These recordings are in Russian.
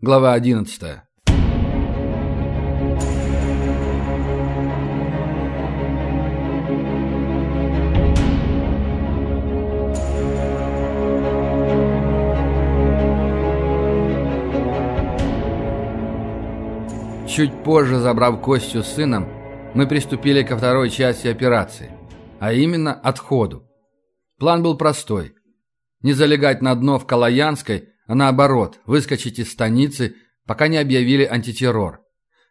Глава 11. Чуть позже, забрав Костю с сыном, мы приступили ко второй части операции, а именно отходу. План был простой. Не залегать на дно в Калаянской, а наоборот, выскочить из станицы, пока не объявили антитеррор.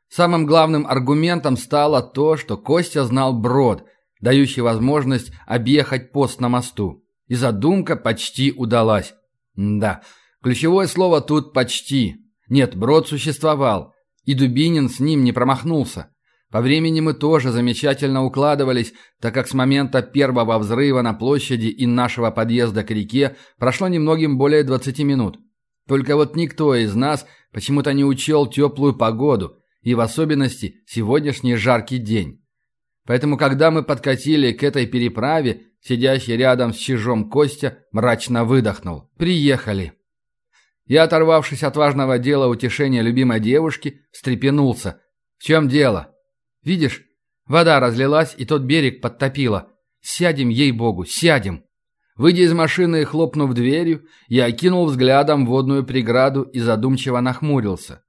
Самым главным аргументом стало то, что Костя знал брод, дающий возможность объехать пост на мосту. И задумка почти удалась. да, ключевое слово тут «почти». Нет, брод существовал, и Дубинин с ним не промахнулся. По времени мы тоже замечательно укладывались, так как с момента первого взрыва на площади и нашего подъезда к реке прошло немногим более 20 минут. Только вот никто из нас почему-то не учел теплую погоду и в особенности сегодняшний жаркий день. Поэтому, когда мы подкатили к этой переправе, сидящий рядом с чижом Костя мрачно выдохнул. «Приехали». Я, оторвавшись от важного дела утешения любимой девушки, встрепенулся. «В чем дело?» «Видишь, вода разлилась, и тот берег подтопило. Сядем, ей-богу, сядем!» Выйдя из машины и хлопнув дверью, я окинул взглядом водную преграду и задумчиво нахмурился.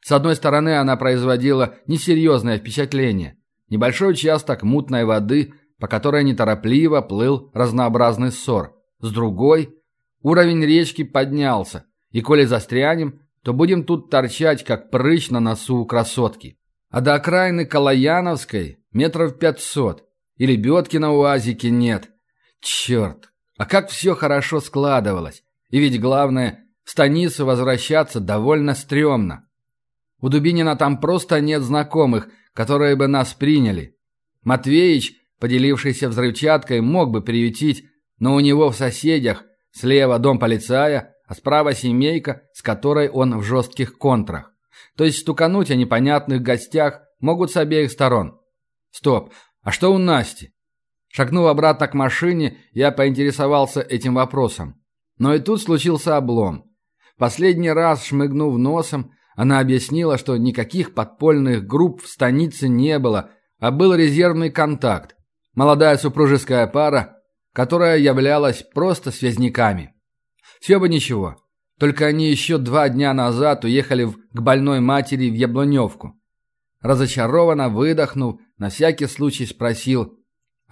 С одной стороны, она производила несерьезное впечатление. Небольшой участок мутной воды, по которой неторопливо плыл разнообразный ссор. С другой, уровень речки поднялся, и коли застрянем, то будем тут торчать, как прыщ на носу у красотки. А до окраины Калаяновской метров пятьсот. И лебедки на уазике нет. Черт, а как все хорошо складывалось. И ведь главное, в станицу возвращаться довольно стрёмно. У Дубинина там просто нет знакомых, которые бы нас приняли. Матвеич, поделившийся взрывчаткой, мог бы приютить, но у него в соседях слева дом полицая, а справа семейка, с которой он в жестких контрах. То есть стукануть о непонятных гостях могут с обеих сторон. Стоп, а что у Насти? Шагнув обратно к машине, я поинтересовался этим вопросом. Но и тут случился облом. Последний раз, шмыгнув носом, она объяснила, что никаких подпольных групп в станице не было, а был резервный контакт. Молодая супружеская пара, которая являлась просто связниками. Все бы ничего. Только они еще два дня назад уехали к больной матери в Яблоневку. Разочарованно выдохнув, на всякий случай спросил.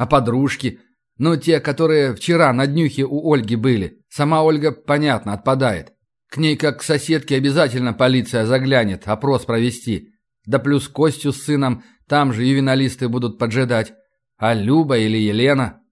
А подружки? Ну, те, которые вчера на днюхе у Ольги были. Сама Ольга, понятно, отпадает. К ней, как к соседке, обязательно полиция заглянет, опрос провести. Да плюс Костю с сыном там же ювеналисты будут поджидать. А Люба или Елена?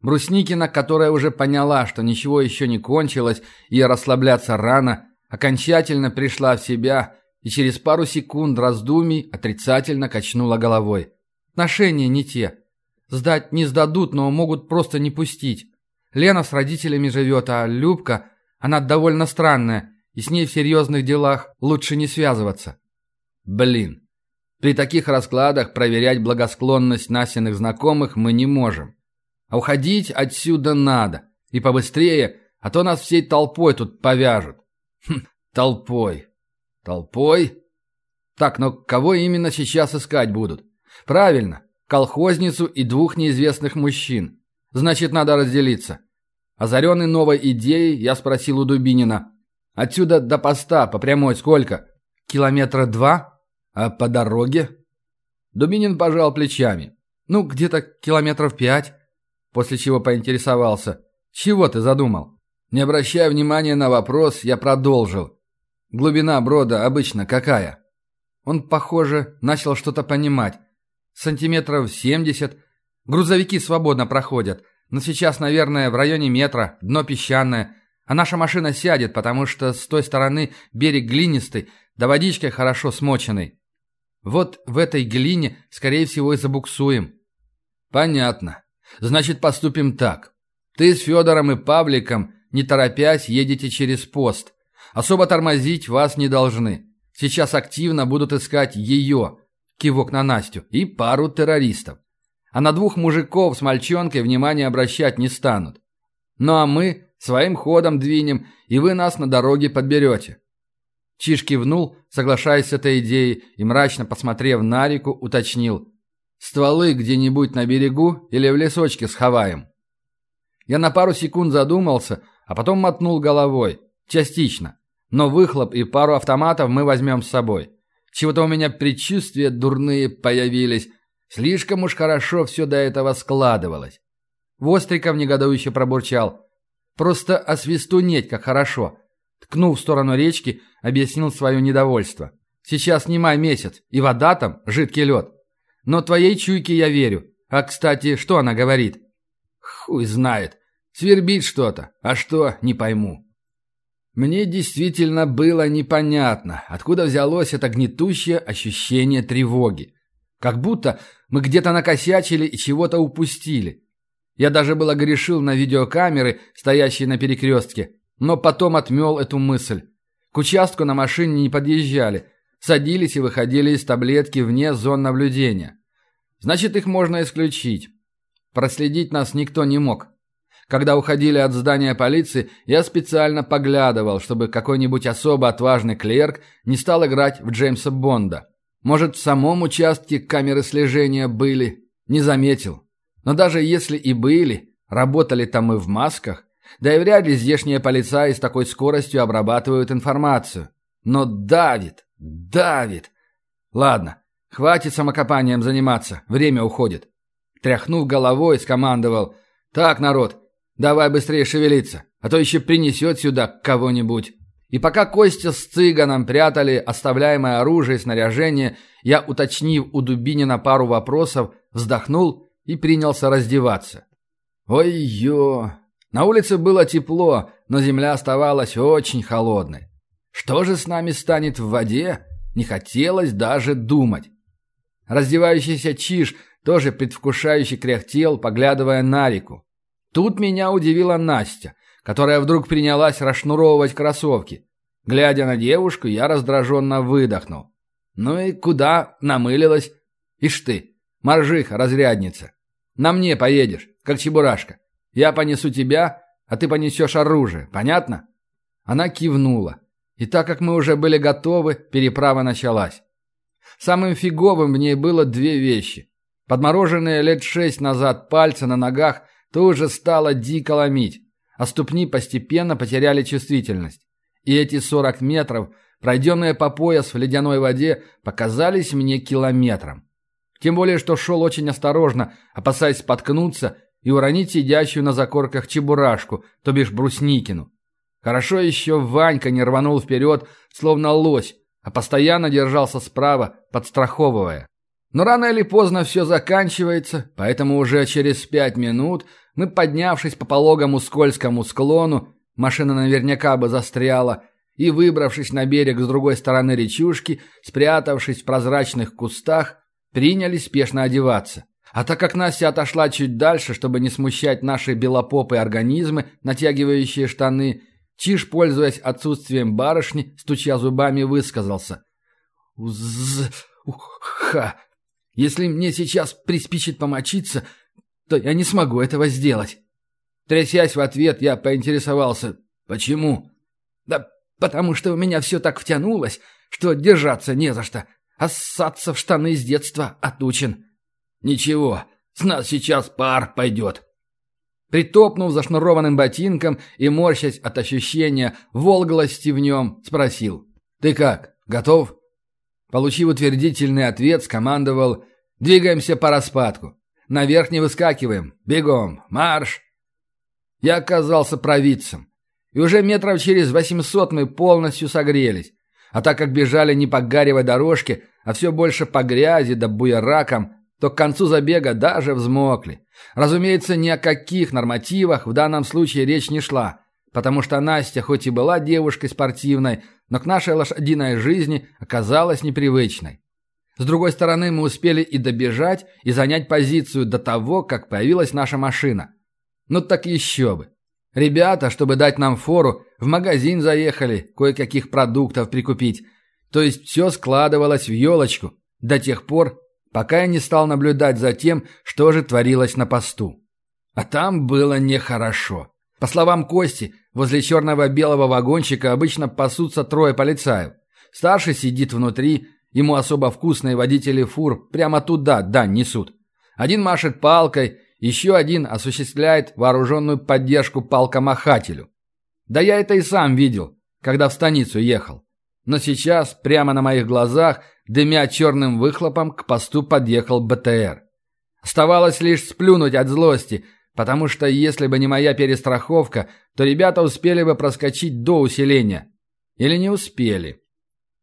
Брусникина, которая уже поняла, что ничего еще не кончилось и расслабляться рано, окончательно пришла в себя и через пару секунд раздумий отрицательно качнула головой. «Отношения не те. Сдать не сдадут, но могут просто не пустить. Лена с родителями живет, а Любка, она довольно странная, и с ней в серьезных делах лучше не связываться». «Блин, при таких раскладах проверять благосклонность Насиных знакомых мы не можем. А уходить отсюда надо. И побыстрее, а то нас всей толпой тут повяжут. Хм, толпой. Толпой? Так, но кого именно сейчас искать будут? Правильно, колхозницу и двух неизвестных мужчин. Значит, надо разделиться. Озаренный новой идеей, я спросил у Дубинина. Отсюда до поста по прямой сколько? Километра два? А по дороге? Дубинин пожал плечами. Ну, где-то километров пять после чего поинтересовался. «Чего ты задумал?» Не обращая внимания на вопрос, я продолжил. «Глубина брода обычно какая?» Он, похоже, начал что-то понимать. Сантиметров семьдесят. Грузовики свободно проходят. Но сейчас, наверное, в районе метра, дно песчаное. А наша машина сядет, потому что с той стороны берег глинистый, да водичкой хорошо смоченный. Вот в этой глине, скорее всего, и забуксуем. Понятно. Значит, поступим так. Ты с Федором и Павликом, не торопясь, едете через пост. Особо тормозить вас не должны. Сейчас активно будут искать ее, кивок на Настю, и пару террористов. А на двух мужиков с мальчонкой внимания обращать не станут. Ну а мы своим ходом двинем, и вы нас на дороге подберете. Чиж кивнул, соглашаясь с этой идеей, и мрачно посмотрев на реку, уточнил. «Стволы где-нибудь на берегу или в лесочке сховаем?» Я на пару секунд задумался, а потом мотнул головой. Частично. Но выхлоп и пару автоматов мы возьмем с собой. Чего-то у меня предчувствия дурные появились. Слишком уж хорошо все до этого складывалось. Востриков негодующе пробурчал. «Просто освистунеть, как хорошо!» Ткнув в сторону речки, объяснил свое недовольство. «Сейчас не май месяц, и вода там – жидкий лед. Но твоей чуйке я верю. А, кстати, что она говорит?» «Хуй знает. Свербит что-то. А что, не пойму». Мне действительно было непонятно, откуда взялось это гнетущее ощущение тревоги. Как будто мы где-то накосячили и чего-то упустили. Я даже было грешил на видеокамеры, стоящие на перекрестке, но потом отмел эту мысль. К участку на машине не подъезжали, садились и выходили из таблетки вне зон наблюдения. Значит, их можно исключить. Проследить нас никто не мог. Когда уходили от здания полиции, я специально поглядывал, чтобы какой-нибудь особо отважный клерк не стал играть в Джеймса Бонда. Может, в самом участке камеры слежения были? Не заметил. Но даже если и были, работали там мы в масках, да и вряд ли здешние полицаи с такой скоростью обрабатывают информацию. Но давит, давит. Ладно, хватит самокопанием заниматься, время уходит. Тряхнув головой, скомандовал. «Так, народ, давай быстрее шевелиться, а то еще принесет сюда кого-нибудь». И пока Костя с Цыганом прятали оставляемое оружие и снаряжение, я, уточнив у Дубинина пару вопросов, вздохнул и принялся раздеваться. Ой-ё! На улице было тепло, но земля оставалась очень холодной. Что же с нами станет в воде? Не хотелось даже думать. Раздевающийся Чиж тоже предвкушающе кряхтел, поглядывая на реку. Тут меня удивила Настя, которая вдруг принялась расшнуровывать кроссовки. Глядя на девушку, я раздраженно выдохнул. Ну и куда намылилась? Ишь ты, моржиха, разрядница. На мне поедешь, как чебурашка. Я понесу тебя, а ты понесешь оружие. Понятно?» Она кивнула. И так как мы уже были готовы, переправа началась. Самым фиговым в ней было две вещи. Подмороженные лет шесть назад пальцы на ногах тоже стало дико ломить, а ступни постепенно потеряли чувствительность. И эти сорок метров, пройденные по пояс в ледяной воде, показались мне километром. Тем более, что шел очень осторожно, опасаясь споткнуться и уронить сидящую на закорках чебурашку, то бишь брусникину. Хорошо еще Ванька не рванул вперед, словно лось, а постоянно держался справа, подстраховывая. Но рано или поздно все заканчивается, поэтому уже через пять минут мы, поднявшись по пологому скользкому склону, машина наверняка бы застряла, и, выбравшись на берег с другой стороны речушки, спрятавшись в прозрачных кустах, Принялись спешно одеваться. А так как Настя отошла чуть дальше, чтобы не смущать наши белопопые организмы, натягивающие штаны, Чиж, пользуясь отсутствием барышни, стуча зубами, высказался. «Уз... уха... Если мне сейчас приспичит помочиться, то я не смогу этого сделать». Трясясь в ответ, я поинтересовался. «Почему?» «Да потому что у меня все так втянулось, что держаться не за что. А ссаться в штаны с детства отучен. Ничего, с нас сейчас пар пойдет. Притопнув зашнурованным ботинком и морщась от ощущения волглости в нем, спросил. «Ты как, готов?» Получив утвердительный ответ, скомандовал «Двигаемся по распадку. Наверх не выскакиваем. Бегом. Марш!» Я оказался провидцем. И уже метров через восемьсот мы полностью согрелись. А так как бежали не по гаревой дорожке, а все больше по грязи да буеракам, то к концу забега даже взмокли. Разумеется, ни о каких нормативах в данном случае речь не шла, потому что Настя хоть и была девушкой спортивной, но к нашей лошадиной жизни оказалась непривычной. С другой стороны, мы успели и добежать, и занять позицию до того, как появилась наша машина. Ну так еще бы. Ребята, чтобы дать нам фору, в магазин заехали, кое-каких продуктов прикупить. То есть все складывалось в елочку до тех пор, пока я не стал наблюдать за тем, что же творилось на посту. А там было нехорошо. По словам Кости, возле черного белого вагончика обычно пасутся трое полицаев. Старший сидит внутри, ему особо вкусные водители фур прямо туда, да, несут. Один машет палкой, еще один осуществляет вооруженную поддержку палкомахателю. Да я это и сам видел, когда в станицу ехал. Но сейчас, прямо на моих глазах, дымя черным выхлопом, к посту подъехал БТР. Оставалось лишь сплюнуть от злости, потому что если бы не моя перестраховка, то ребята успели бы проскочить до усиления. Или не успели.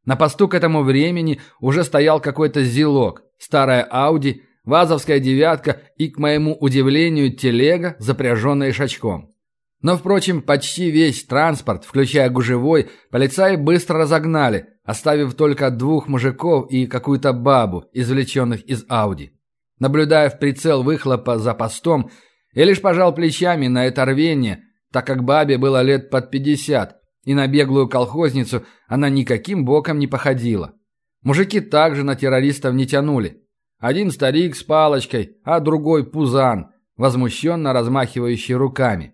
На посту к этому времени уже стоял какой-то зилок, старая Ауди, вазовская девятка и, к моему удивлению, телега, запряженная шачком. Но, впрочем, почти весь транспорт, включая гужевой, полицаи быстро разогнали, оставив только двух мужиков и какую-то бабу, извлеченных из Ауди. Наблюдая в прицел выхлопа за постом, я лишь пожал плечами на это рвение, так как бабе было лет под пятьдесят, и на беглую колхозницу она никаким боком не походила. Мужики также на террористов не тянули. Один старик с палочкой, а другой пузан, возмущенно размахивающий руками.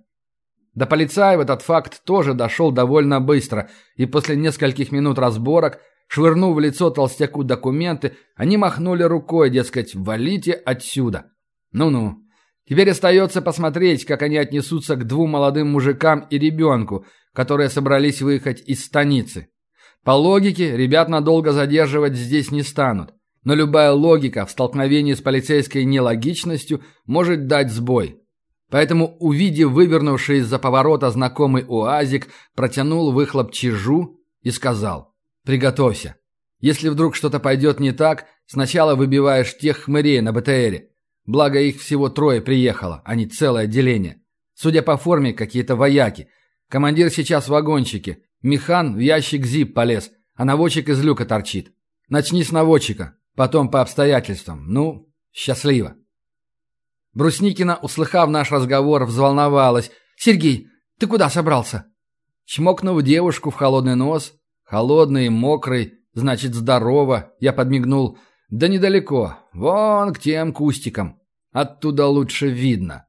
До полицаев этот факт тоже дошел довольно быстро, и после нескольких минут разборок, швырнув в лицо толстяку документы, они махнули рукой, дескать, «валите отсюда». Ну-ну. Теперь остается посмотреть, как они отнесутся к двум молодым мужикам и ребенку, которые собрались выехать из станицы. По логике, ребят надолго задерживать здесь не станут. Но любая логика в столкновении с полицейской нелогичностью может дать сбой. Поэтому, увидев вывернувший из-за поворота знакомый уазик, протянул выхлоп чижу и сказал «Приготовься. Если вдруг что-то пойдет не так, сначала выбиваешь тех хмырей на БТРе. Благо их всего трое приехало, а не целое отделение. Судя по форме, какие-то вояки. Командир сейчас в вагончике. Механ в ящик ЗИП полез, а наводчик из люка торчит. Начни с наводчика, потом по обстоятельствам. Ну, счастливо. Брусникина, услыхав наш разговор, взволновалась. «Сергей, ты куда собрался?» Чмокнув девушку в холодный нос, холодный и мокрый, значит, здорово, я подмигнул. «Да недалеко, вон к тем кустикам. Оттуда лучше видно».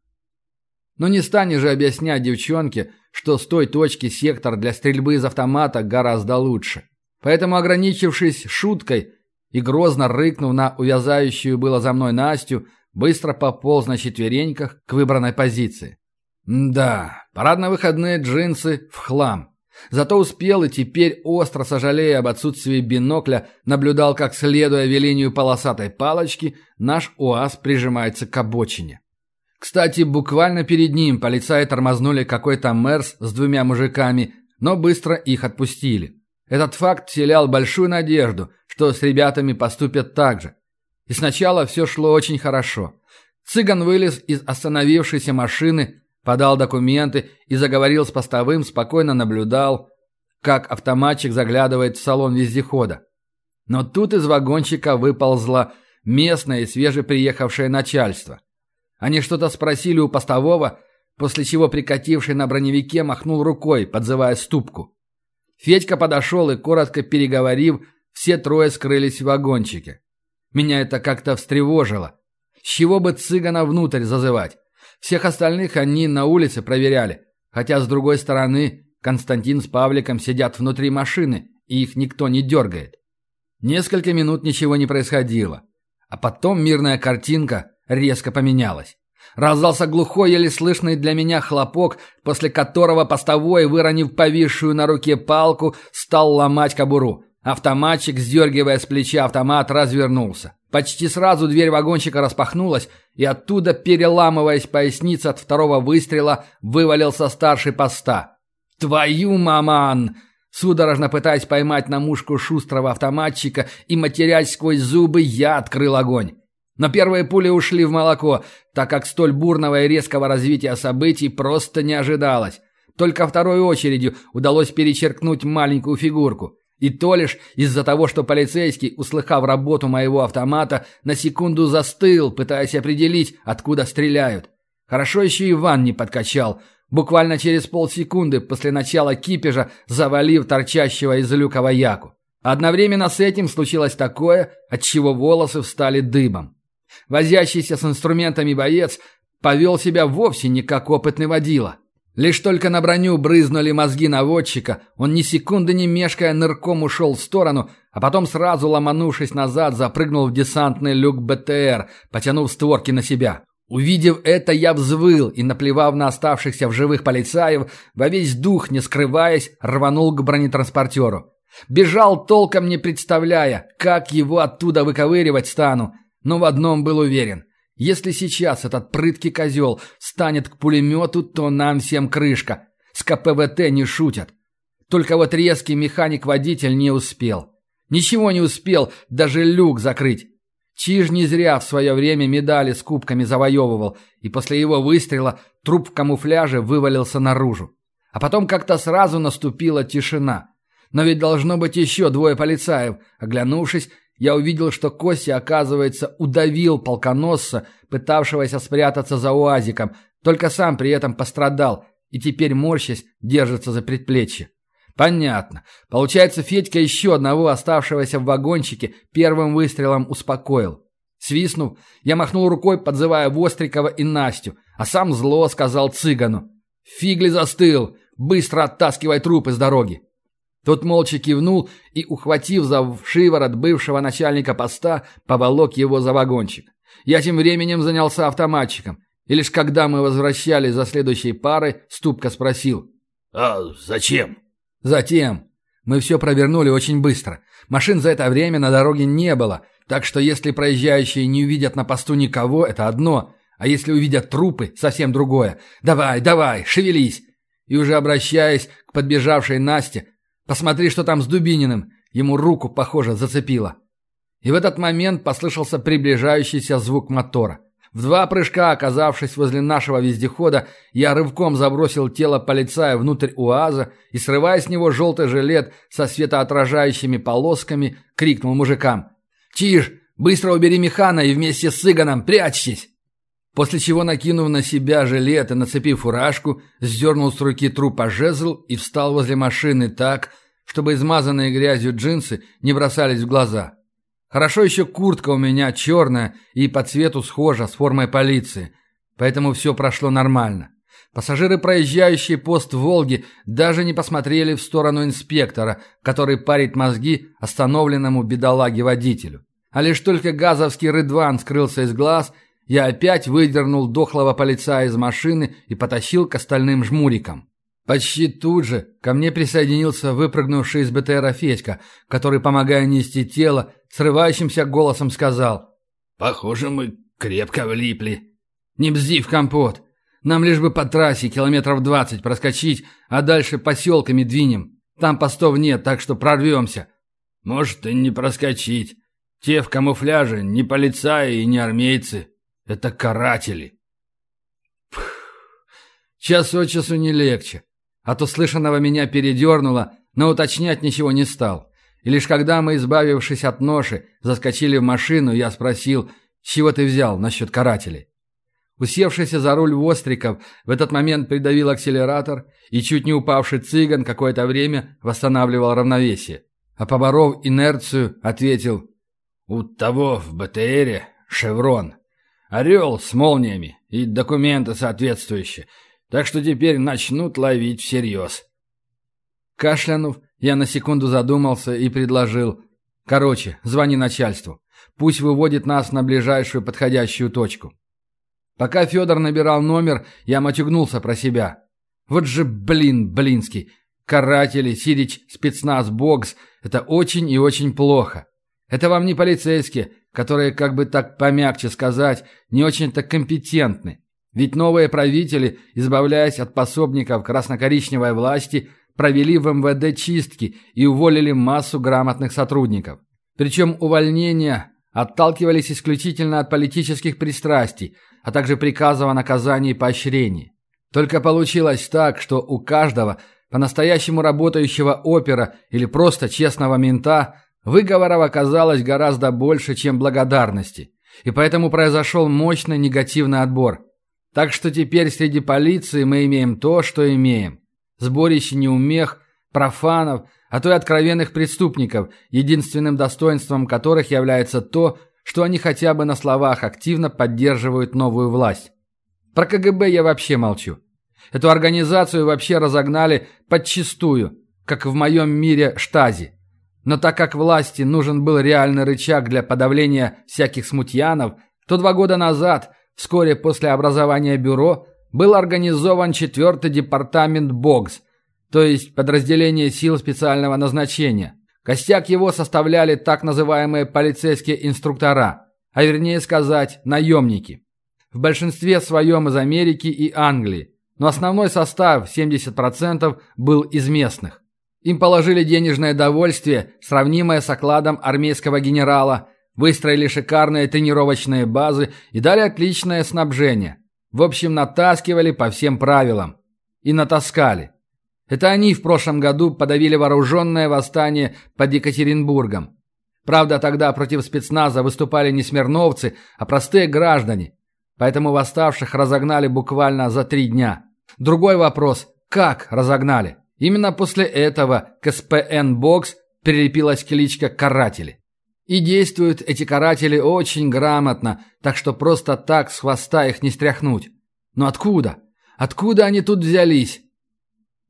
Но не станешь же объяснять девчонке, что с той точки сектор для стрельбы из автомата гораздо лучше. Поэтому, ограничившись шуткой и грозно рыкнув на увязающую было за мной Настю, быстро пополз на четвереньках к выбранной позиции. Да, парадно-выходные джинсы в хлам. Зато успел и теперь, остро сожалея об отсутствии бинокля, наблюдал, как, следуя велению полосатой палочки, наш УАЗ прижимается к обочине. Кстати, буквально перед ним полицаи тормознули какой-то Мерс с двумя мужиками, но быстро их отпустили. Этот факт вселял большую надежду, что с ребятами поступят так же. И сначала все шло очень хорошо. Цыган вылез из остановившейся машины, подал документы и заговорил с постовым, спокойно наблюдал, как автоматчик заглядывает в салон вездехода. Но тут из вагончика выползло местное и свежеприехавшее начальство. Они что-то спросили у постового, после чего прикативший на броневике махнул рукой, подзывая ступку. Федька подошел и, коротко переговорив, все трое скрылись в вагончике. Меня это как-то встревожило. С чего бы цыгана внутрь зазывать? Всех остальных они на улице проверяли. Хотя, с другой стороны, Константин с Павликом сидят внутри машины, и их никто не дергает. Несколько минут ничего не происходило. А потом мирная картинка резко поменялась. Раздался глухой, еле слышный для меня хлопок, после которого постовой, выронив повисшую на руке палку, стал ломать кобуру. Автоматчик, сдергивая с плеча автомат, развернулся. Почти сразу дверь вагончика распахнулась, и оттуда, переламываясь поясница от второго выстрела, вывалился старший поста. «Твою маман!» Судорожно пытаясь поймать на мушку шустрого автоматчика и матерясь сквозь зубы, я открыл огонь. Но первые пули ушли в молоко, так как столь бурного и резкого развития событий просто не ожидалось. Только второй очередью удалось перечеркнуть маленькую фигурку. И то лишь из-за того, что полицейский, услыхав работу моего автомата, на секунду застыл, пытаясь определить, откуда стреляют. Хорошо еще Иван не подкачал, буквально через полсекунды после начала кипежа завалив торчащего из люка вояку. Одновременно с этим случилось такое, от чего волосы встали дыбом. Возящийся с инструментами боец повел себя вовсе не как опытный водила. Лишь только на броню брызнули мозги наводчика, он ни секунды не мешкая нырком ушел в сторону, а потом сразу ломанувшись назад, запрыгнул в десантный люк БТР, потянув створки на себя. Увидев это, я взвыл и, наплевав на оставшихся в живых полицаев, во весь дух, не скрываясь, рванул к бронетранспортеру. Бежал, толком не представляя, как его оттуда выковыривать стану, но в одном был уверен. Если сейчас этот прыткий козел станет к пулемету, то нам всем крышка. С КПВТ не шутят. Только вот резкий механик-водитель не успел. Ничего не успел, даже люк закрыть. Чиж не зря в свое время медали с кубками завоевывал, и после его выстрела труп в камуфляже вывалился наружу. А потом как-то сразу наступила тишина. Но ведь должно быть еще двое полицаев. Оглянувшись, я увидел, что Костя, оказывается, удавил полконосца, пытавшегося спрятаться за уазиком, только сам при этом пострадал и теперь, морщась, держится за предплечье. Понятно. Получается, Федька еще одного оставшегося в вагончике первым выстрелом успокоил. Свистнув, я махнул рукой, подзывая Вострикова и Настю, а сам зло сказал цыгану. «Фигли застыл! Быстро оттаскивай труп из дороги!» Тот молча кивнул и, ухватив за шиворот бывшего начальника поста, поволок его за вагончик. Я тем временем занялся автоматчиком, и лишь когда мы возвращались за следующей парой, Ступка спросил. «А зачем?» Затем мы все провернули очень быстро. Машин за это время на дороге не было, так что если проезжающие не увидят на посту никого, это одно, а если увидят трупы, совсем другое. Давай, давай, шевелись. И уже обращаясь к подбежавшей Насте, посмотри, что там с Дубининым. Ему руку, похоже, зацепило. И в этот момент послышался приближающийся звук мотора. В два прыжка, оказавшись возле нашего вездехода, я рывком забросил тело полицая внутрь УАЗа и, срывая с него желтый жилет со светоотражающими полосками, крикнул мужикам. «Чиж, быстро убери механа и вместе с Сыганом прячьтесь!» После чего, накинув на себя жилет и нацепив фуражку, сдернул с руки трупа жезл и встал возле машины так, чтобы измазанные грязью джинсы не бросались в глаза. Хорошо еще куртка у меня черная и по цвету схожа с формой полиции, поэтому все прошло нормально. Пассажиры, проезжающие пост Волги, даже не посмотрели в сторону инспектора, который парит мозги остановленному бедолаге-водителю. А лишь только газовский рыдван скрылся из глаз, я опять выдернул дохлого полицая из машины и потащил к остальным жмурикам. Почти тут же ко мне присоединился выпрыгнувший из БТРа Федька, который, помогая нести тело, срывающимся голосом сказал. «Похоже, мы крепко влипли». «Не бзди в компот. Нам лишь бы по трассе километров двадцать проскочить, а дальше поселками двинем. Там постов нет, так что прорвемся». «Может, и не проскочить. Те в камуфляже не полицаи и не армейцы. Это каратели». Час от часу не легче. От услышанного меня передернуло, но уточнять ничего не стал. И лишь когда мы, избавившись от ноши, заскочили в машину, я спросил, чего ты взял насчет карателей. Усевшийся за руль Востриков в этот момент придавил акселератор, и чуть не упавший цыган какое-то время восстанавливал равновесие. А поборов инерцию, ответил «У того в БТРе шеврон, орел с молниями и документы соответствующие, так что теперь начнут ловить всерьез. Кашлянув, я на секунду задумался и предложил. Короче, звони начальству. Пусть выводит нас на ближайшую подходящую точку. Пока Федор набирал номер, я матюгнулся про себя. Вот же блин, блинский. Каратели, Сирич, спецназ, бокс – это очень и очень плохо. Это вам не полицейские, которые, как бы так помягче сказать, не очень-то компетентны. Ведь новые правители, избавляясь от пособников красно-коричневой власти, провели в МВД чистки и уволили массу грамотных сотрудников. Причем увольнения отталкивались исключительно от политических пристрастий, а также приказов о наказании и поощрении. Только получилось так, что у каждого по-настоящему работающего опера или просто честного мента выговоров оказалось гораздо больше, чем благодарности. И поэтому произошел мощный негативный отбор – так что теперь среди полиции мы имеем то, что имеем. Сборище неумех, профанов, а то и откровенных преступников, единственным достоинством которых является то, что они хотя бы на словах активно поддерживают новую власть. Про КГБ я вообще молчу. Эту организацию вообще разогнали подчистую, как в моем мире штази. Но так как власти нужен был реальный рычаг для подавления всяких смутьянов, то два года назад, вскоре после образования бюро, был организован четвертый департамент БОГС, то есть подразделение сил специального назначения. Костяк его составляли так называемые полицейские инструктора, а вернее сказать, наемники. В большинстве своем из Америки и Англии, но основной состав, 70%, был из местных. Им положили денежное довольствие, сравнимое с окладом армейского генерала, выстроили шикарные тренировочные базы и дали отличное снабжение. В общем, натаскивали по всем правилам. И натаскали. Это они в прошлом году подавили вооруженное восстание под Екатеринбургом. Правда, тогда против спецназа выступали не смирновцы, а простые граждане. Поэтому восставших разогнали буквально за три дня. Другой вопрос – как разогнали? Именно после этого к СПН «Бокс» прилепилась кличка «Каратели». И действуют эти каратели очень грамотно, так что просто так с хвоста их не стряхнуть. Но откуда? Откуда они тут взялись?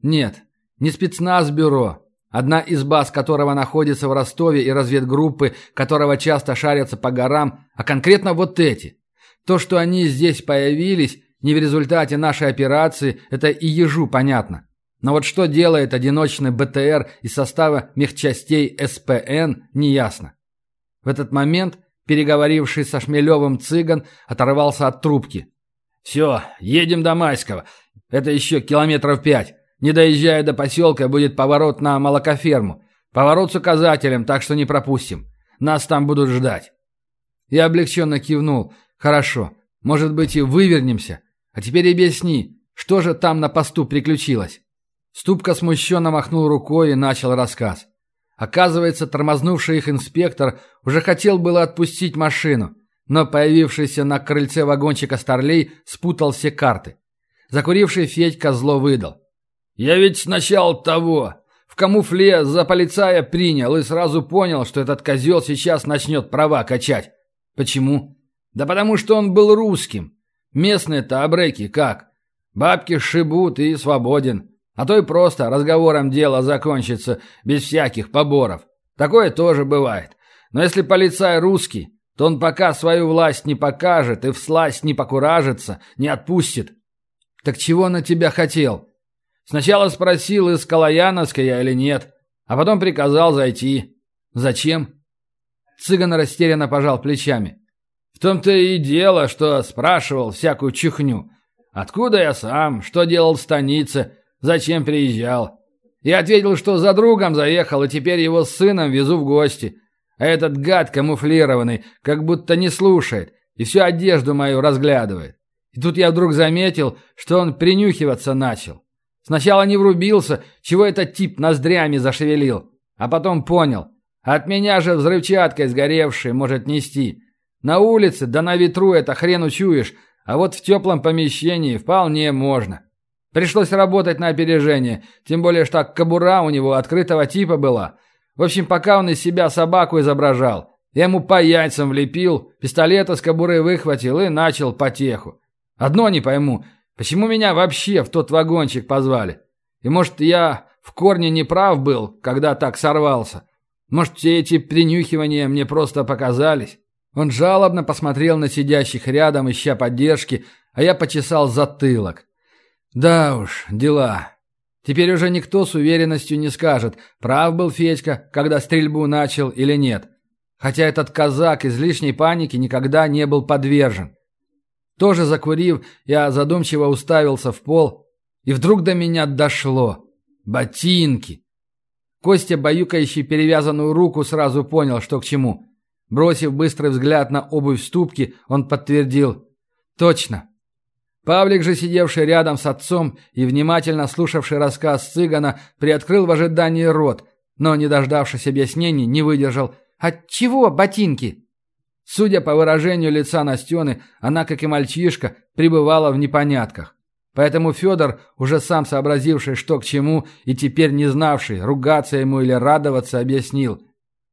Нет, не спецназ-бюро. Одна из баз которого находится в Ростове и разведгруппы, которого часто шарятся по горам, а конкретно вот эти. То, что они здесь появились, не в результате нашей операции, это и ежу понятно. Но вот что делает одиночный БТР из состава мехчастей СПН, неясно. В этот момент переговоривший со Шмелевым цыган оторвался от трубки. «Все, едем до Майского. Это еще километров пять. Не доезжая до поселка, будет поворот на молокоферму. Поворот с указателем, так что не пропустим. Нас там будут ждать». Я облегченно кивнул. «Хорошо. Может быть, и вывернемся. А теперь объясни, что же там на посту приключилось?» Ступка смущенно махнул рукой и начал рассказ. Оказывается, тормознувший их инспектор уже хотел было отпустить машину, но появившийся на крыльце вагончика Старлей спутал все карты. Закуривший Федька зло выдал. «Я ведь сначала того, в камуфле за полицая принял и сразу понял, что этот козел сейчас начнет права качать. Почему? Да потому что он был русским. Местные-то абреки как? Бабки шибут и свободен. А то и просто разговором дело закончится без всяких поборов. Такое тоже бывает. Но если полицай русский, то он пока свою власть не покажет и всласть не покуражится, не отпустит. Так чего на тебя хотел? Сначала спросил, из Калаяновской я или нет, а потом приказал зайти. Зачем? Цыган растерянно пожал плечами. В том-то и дело, что спрашивал всякую чухню. Откуда я сам, что делал в станице, Зачем приезжал? Я ответил, что за другом заехал, и теперь его с сыном везу в гости. А этот гад камуфлированный, как будто не слушает, и всю одежду мою разглядывает. И тут я вдруг заметил, что он принюхиваться начал. Сначала не врубился, чего этот тип ноздрями зашевелил, а потом понял. От меня же взрывчаткой сгоревшей может нести. На улице, да на ветру это хрен учуешь, а вот в теплом помещении вполне можно. Пришлось работать на опережение, тем более что кобура у него открытого типа была. В общем, пока он из себя собаку изображал, я ему по яйцам влепил, пистолета с кобуры выхватил и начал потеху. Одно не пойму, почему меня вообще в тот вагончик позвали? И может, я в корне не прав был, когда так сорвался? Может, все эти принюхивания мне просто показались? Он жалобно посмотрел на сидящих рядом, ища поддержки, а я почесал затылок. Да уж, дела. Теперь уже никто с уверенностью не скажет, прав был Федька, когда стрельбу начал или нет. Хотя этот казак из лишней паники никогда не был подвержен. Тоже закурив, я задумчиво уставился в пол, и вдруг до меня дошло. Ботинки. Костя, баюкающий перевязанную руку, сразу понял, что к чему. Бросив быстрый взгляд на обувь ступки, он подтвердил. «Точно, Павлик же, сидевший рядом с отцом и внимательно слушавший рассказ цыгана, приоткрыл в ожидании рот, но, не дождавшись объяснений, не выдержал. «От чего ботинки?» Судя по выражению лица Настены, она, как и мальчишка, пребывала в непонятках. Поэтому Федор, уже сам сообразивший, что к чему, и теперь не знавший, ругаться ему или радоваться, объяснил.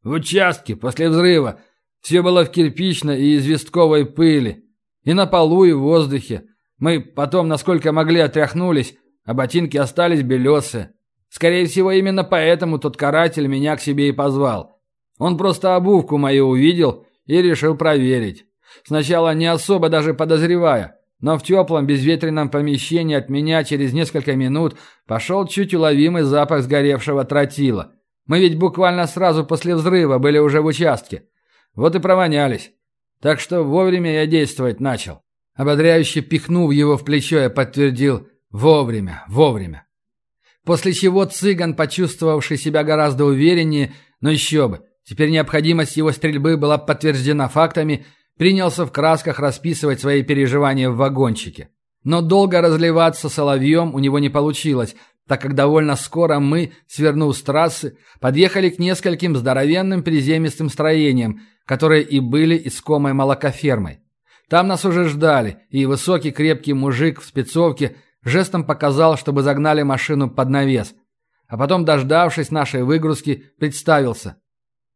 «В участке, после взрыва, все было в кирпичной и известковой пыли. И на полу, и в воздухе. Мы потом, насколько могли, отряхнулись, а ботинки остались белесые. Скорее всего, именно поэтому тот каратель меня к себе и позвал. Он просто обувку мою увидел и решил проверить. Сначала не особо даже подозревая, но в теплом безветренном помещении от меня через несколько минут пошел чуть уловимый запах сгоревшего тротила. Мы ведь буквально сразу после взрыва были уже в участке. Вот и провонялись. Так что вовремя я действовать начал. Ободряюще пихнув его в плечо, я подтвердил «вовремя, вовремя». После чего цыган, почувствовавший себя гораздо увереннее, но еще бы, теперь необходимость его стрельбы была подтверждена фактами – принялся в красках расписывать свои переживания в вагончике. Но долго разливаться соловьем у него не получилось, так как довольно скоро мы, свернув с трассы, подъехали к нескольким здоровенным приземистым строениям, которые и были искомой молокофермой. Там нас уже ждали, и высокий крепкий мужик в спецовке жестом показал, чтобы загнали машину под навес. А потом, дождавшись нашей выгрузки, представился.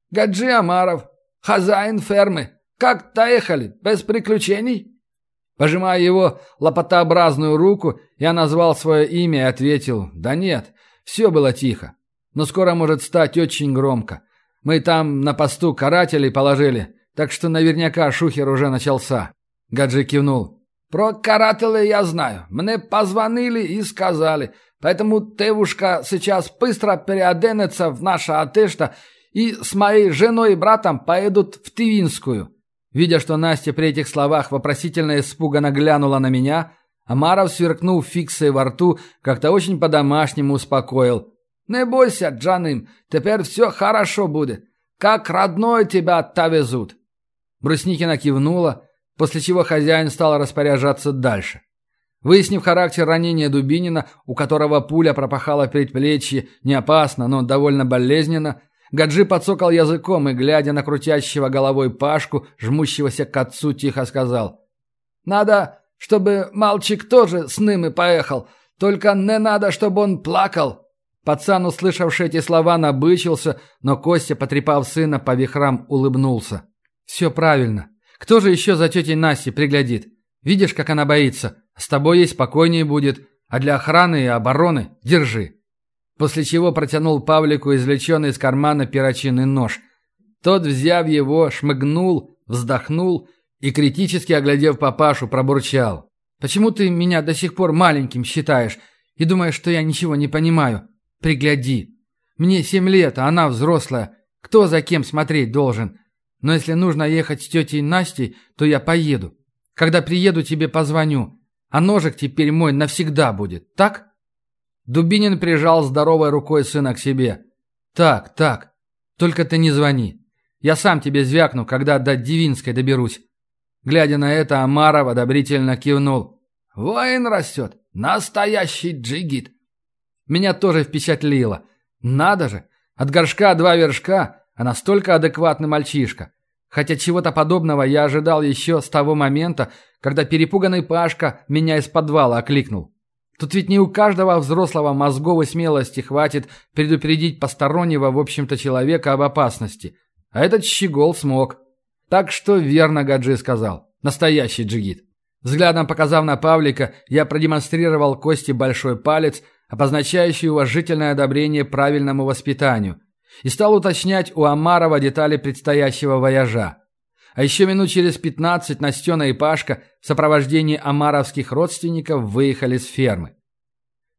«Гаджи Амаров, хозяин фермы, как доехали? Без приключений?» Пожимая его лопатообразную руку, я назвал свое имя и ответил «Да нет, все было тихо. Но скоро может стать очень громко. Мы там на посту карателей положили, так что наверняка шухер уже начался». Гаджи кивнул. «Про карателей я знаю. Мне позвонили и сказали. Поэтому девушка сейчас быстро переоденется в наше отешто и с моей женой и братом поедут в Тивинскую. Видя, что Настя при этих словах вопросительно испуганно глянула на меня, Амаров, сверкнув фиксой во рту, как-то очень по-домашнему успокоил. «Не бойся, Джаным, теперь все хорошо будет. Как родной тебя оттовезут». Брусникина кивнула, после чего хозяин стал распоряжаться дальше. Выяснив характер ранения Дубинина, у которого пуля пропахала предплечье не опасно, но довольно болезненно, Гаджи подсокал языком и, глядя на крутящего головой Пашку, жмущегося к отцу, тихо сказал. «Надо, чтобы мальчик тоже с ними поехал, только не надо, чтобы он плакал». Пацан, услышавший эти слова, набычился, но Костя, потрепав сына по вихрам, улыбнулся. «Все правильно. Кто же еще за тетей Настей приглядит? Видишь, как она боится? С тобой ей спокойнее будет, а для охраны и обороны держи». После чего протянул Павлику извлеченный из кармана перочинный нож. Тот, взяв его, шмыгнул, вздохнул и, критически оглядев папашу, пробурчал. «Почему ты меня до сих пор маленьким считаешь и думаешь, что я ничего не понимаю? Пригляди. Мне семь лет, а она взрослая. Кто за кем смотреть должен? Но если нужно ехать с тетей Настей, то я поеду. Когда приеду, тебе позвоню. А ножик теперь мой навсегда будет, так?» Дубинин прижал здоровой рукой сына к себе. «Так, так, только ты не звони. Я сам тебе звякну, когда до Дивинской доберусь». Глядя на это, Амаров одобрительно кивнул. «Воин растет. Настоящий джигит». Меня тоже впечатлило. Надо же, от горшка два вершка, а настолько адекватный мальчишка. Хотя чего-то подобного я ожидал еще с того момента, когда перепуганный Пашка меня из подвала окликнул. Тут ведь не у каждого взрослого мозговой смелости хватит предупредить постороннего, в общем-то, человека об опасности. А этот щегол смог. Так что верно Гаджи сказал. Настоящий джигит. Взглядом показав на Павлика, я продемонстрировал Кости большой палец, обозначающий уважительное одобрение правильному воспитанию, и стал уточнять у Амарова детали предстоящего вояжа. А еще минут через пятнадцать Настена и Пашка в сопровождении амаровских родственников выехали с фермы.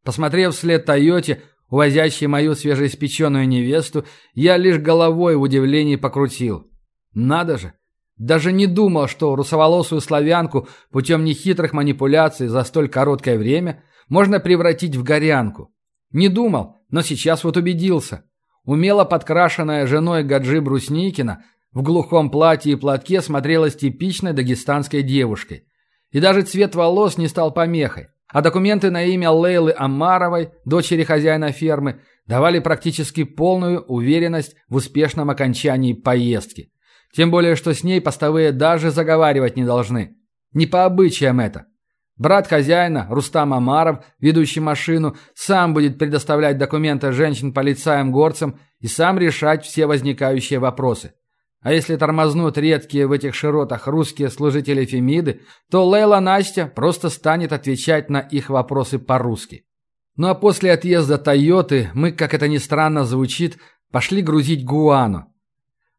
Посмотрев вслед Тойоте, увозящей мою свежеиспеченную невесту, я лишь головой в удивлении покрутил. Надо же! Даже не думал, что русоволосую славянку путем нехитрых манипуляций за столь короткое время можно превратить в горянку. Не думал, но сейчас вот убедился. Умело подкрашенная женой Гаджи Брусникина в глухом платье и платке смотрелась типичной дагестанской девушкой. И даже цвет волос не стал помехой. А документы на имя Лейлы Амаровой, дочери хозяина фермы, давали практически полную уверенность в успешном окончании поездки. Тем более, что с ней постовые даже заговаривать не должны. Не по обычаям это. Брат хозяина, Рустам Амаров, ведущий машину, сам будет предоставлять документы женщин полицаям-горцам и сам решать все возникающие вопросы. А если тормознут редкие в этих широтах русские служители Фемиды, то Лейла Настя просто станет отвечать на их вопросы по-русски. Ну а после отъезда Тойоты мы, как это ни странно звучит, пошли грузить гуану.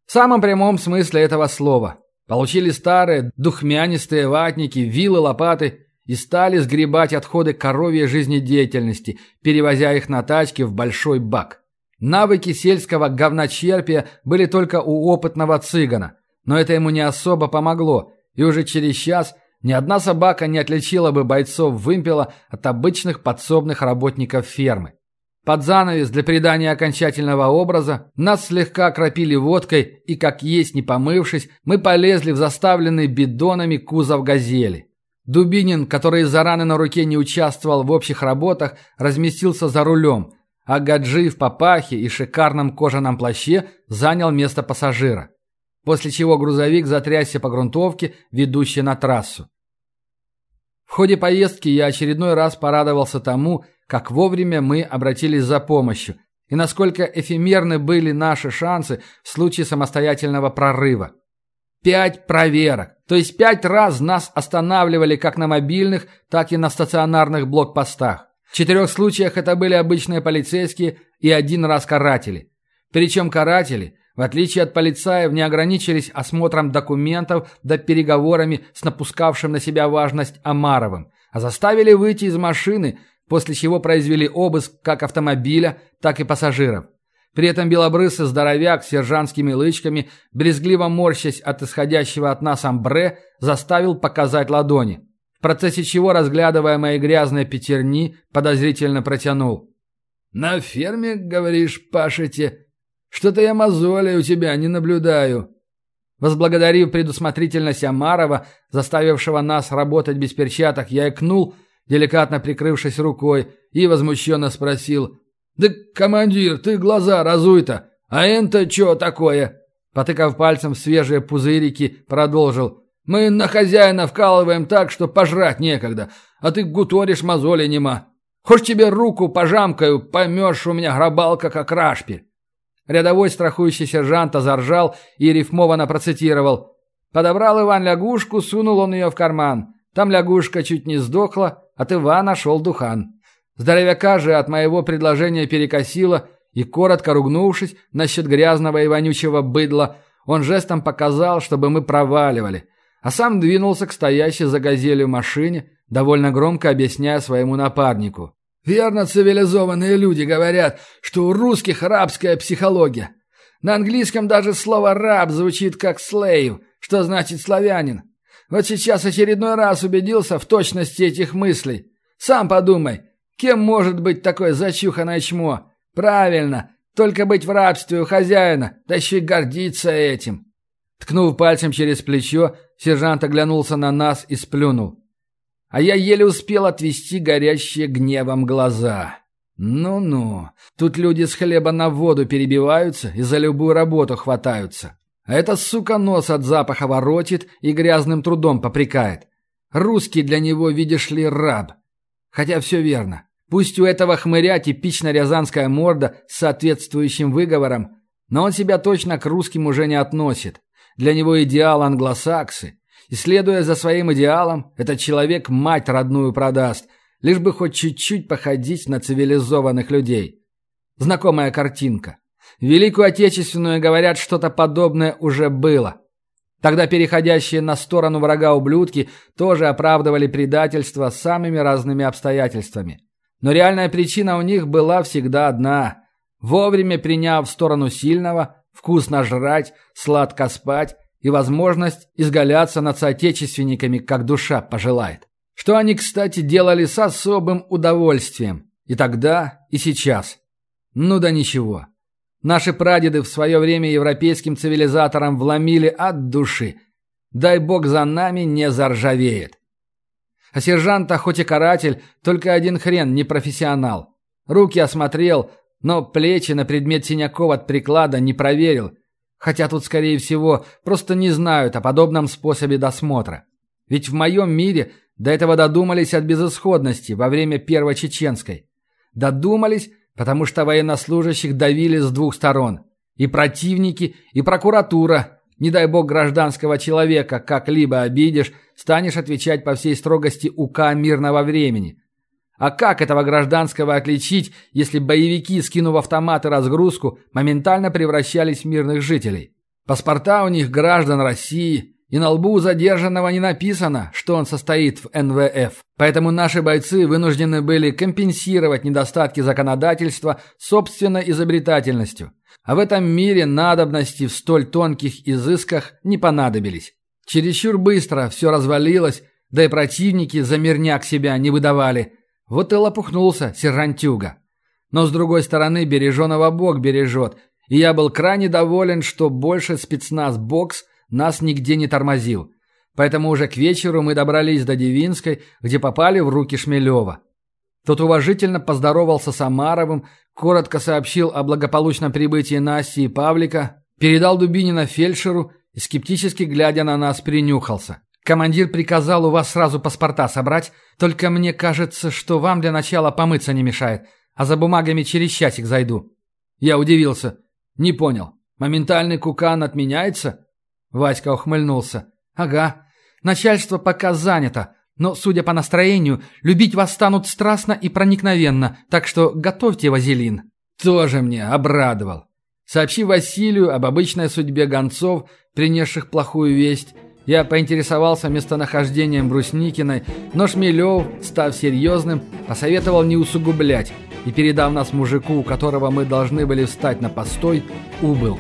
В самом прямом смысле этого слова. Получили старые, духмянистые ватники, вилы, лопаты и стали сгребать отходы коровьей жизнедеятельности, перевозя их на тачке в большой бак. Навыки сельского говночерпия были только у опытного цыгана, но это ему не особо помогло, и уже через час ни одна собака не отличила бы бойцов вымпела от обычных подсобных работников фермы. Под занавес для придания окончательного образа нас слегка окропили водкой, и, как есть не помывшись, мы полезли в заставленный бидонами кузов «Газели». Дубинин, который из-за раны на руке не участвовал в общих работах, разместился за рулем, а Гаджи в папахе и шикарном кожаном плаще занял место пассажира. После чего грузовик затрясся по грунтовке, ведущей на трассу. В ходе поездки я очередной раз порадовался тому, как вовремя мы обратились за помощью и насколько эфемерны были наши шансы в случае самостоятельного прорыва. Пять проверок, то есть пять раз нас останавливали как на мобильных, так и на стационарных блокпостах. В четырех случаях это были обычные полицейские и один раз каратели. Причем каратели, в отличие от полицаев, не ограничились осмотром документов да переговорами с напускавшим на себя важность Амаровым, а заставили выйти из машины – после чего произвели обыск как автомобиля, так и пассажиров. При этом белобрысый здоровяк с сержантскими лычками, брезгливо морщась от исходящего от нас амбре, заставил показать ладони. В процессе чего, разглядывая мои грязные пятерни, подозрительно протянул. «На ферме, говоришь, пашете? Что-то я мозолей у тебя не наблюдаю». Возблагодарив предусмотрительность Амарова, заставившего нас работать без перчаток, я икнул – деликатно прикрывшись рукой, и возмущенно спросил. «Да, командир, ты глаза разуй-то! А это что такое?» Потыкав пальцем в свежие пузырики, продолжил. «Мы на хозяина вкалываем так, что пожрать некогда, а ты гуторишь мозоли нема. Хочешь тебе руку пожамкаю, поймешь, у меня гробалка как рашпиль». Рядовой страхующий сержант озаржал и рифмованно процитировал. Подобрал Иван лягушку, сунул он ее в карман. Там лягушка чуть не сдохла, от Ивана шел духан. Здоровяка же от моего предложения перекосило, и, коротко ругнувшись насчет грязного и вонючего быдла, он жестом показал, чтобы мы проваливали, а сам двинулся к стоящей за газелью машине, довольно громко объясняя своему напарнику. «Верно цивилизованные люди говорят, что у русских рабская психология. На английском даже слово «раб» звучит как «слейв», что значит «славянин». Вот сейчас очередной раз убедился в точности этих мыслей. Сам подумай, кем может быть такое зачуханное чмо? Правильно, только быть в рабстве у хозяина, да еще и гордиться этим. Ткнув пальцем через плечо, сержант оглянулся на нас и сплюнул. А я еле успел отвести горящие гневом глаза. Ну-ну, тут люди с хлеба на воду перебиваются и за любую работу хватаются. А эта сука нос от запаха воротит и грязным трудом попрекает. Русский для него, видишь ли, раб. Хотя все верно. Пусть у этого хмыря типично рязанская морда с соответствующим выговором, но он себя точно к русским уже не относит. Для него идеал англосаксы. И следуя за своим идеалом, этот человек мать родную продаст, лишь бы хоть чуть-чуть походить на цивилизованных людей. Знакомая картинка. Великую Отечественную, говорят, что-то подобное уже было. Тогда переходящие на сторону врага ублюдки тоже оправдывали предательство самыми разными обстоятельствами. Но реальная причина у них была всегда одна. Вовремя приняв сторону сильного, вкусно жрать, сладко спать и возможность изгаляться над соотечественниками, как душа пожелает. Что они, кстати, делали с особым удовольствием. И тогда, и сейчас. Ну да ничего. Наши прадеды в свое время европейским цивилизаторам вломили от души. Дай бог за нами не заржавеет. А сержант-то хоть и каратель, только один хрен не профессионал. Руки осмотрел, но плечи на предмет синяков от приклада не проверил. Хотя тут, скорее всего, просто не знают о подобном способе досмотра. Ведь в моем мире до этого додумались от безысходности во время Первой Чеченской. Додумались, потому что военнослужащих давили с двух сторон. И противники, и прокуратура, Не дай бог гражданского человека как-либо обидишь, станешь отвечать по всей строгости УК мирного времени. А как этого гражданского отличить, если боевики, скинув автоматы разгрузку, моментально превращались в мирных жителей? Паспорта у них граждан России, и на лбу задержанного не написано, что он состоит в НВФ. Поэтому наши бойцы вынуждены были компенсировать недостатки законодательства собственной изобретательностью. А в этом мире надобности в столь тонких изысках не понадобились. Чересчур быстро все развалилось, да и противники за мирняк себя не выдавали. Вот и лопухнулся сержантюга. Но с другой стороны, береженого Бог бережет, и я был крайне доволен, что больше спецназ «Бокс» нас нигде не тормозил. Поэтому уже к вечеру мы добрались до Девинской, где попали в руки Шмелева. Тот уважительно поздоровался с Амаровым, коротко сообщил о благополучном прибытии Насти и Павлика, передал Дубинина фельдшеру и, скептически глядя на нас, принюхался. «Командир приказал у вас сразу паспорта собрать, только мне кажется, что вам для начала помыться не мешает, а за бумагами через часик зайду». Я удивился. «Не понял. Моментальный кукан отменяется?» Васька ухмыльнулся. «Ага. Начальство пока занято, но, судя по настроению, любить вас станут страстно и проникновенно, так что готовьте вазелин». Тоже мне обрадовал. Сообщи Василию об обычной судьбе гонцов, принесших плохую весть, я поинтересовался местонахождением Брусникиной, но Шмелев, став серьезным, посоветовал не усугублять и, передав нас мужику, у которого мы должны были встать на постой, убыл.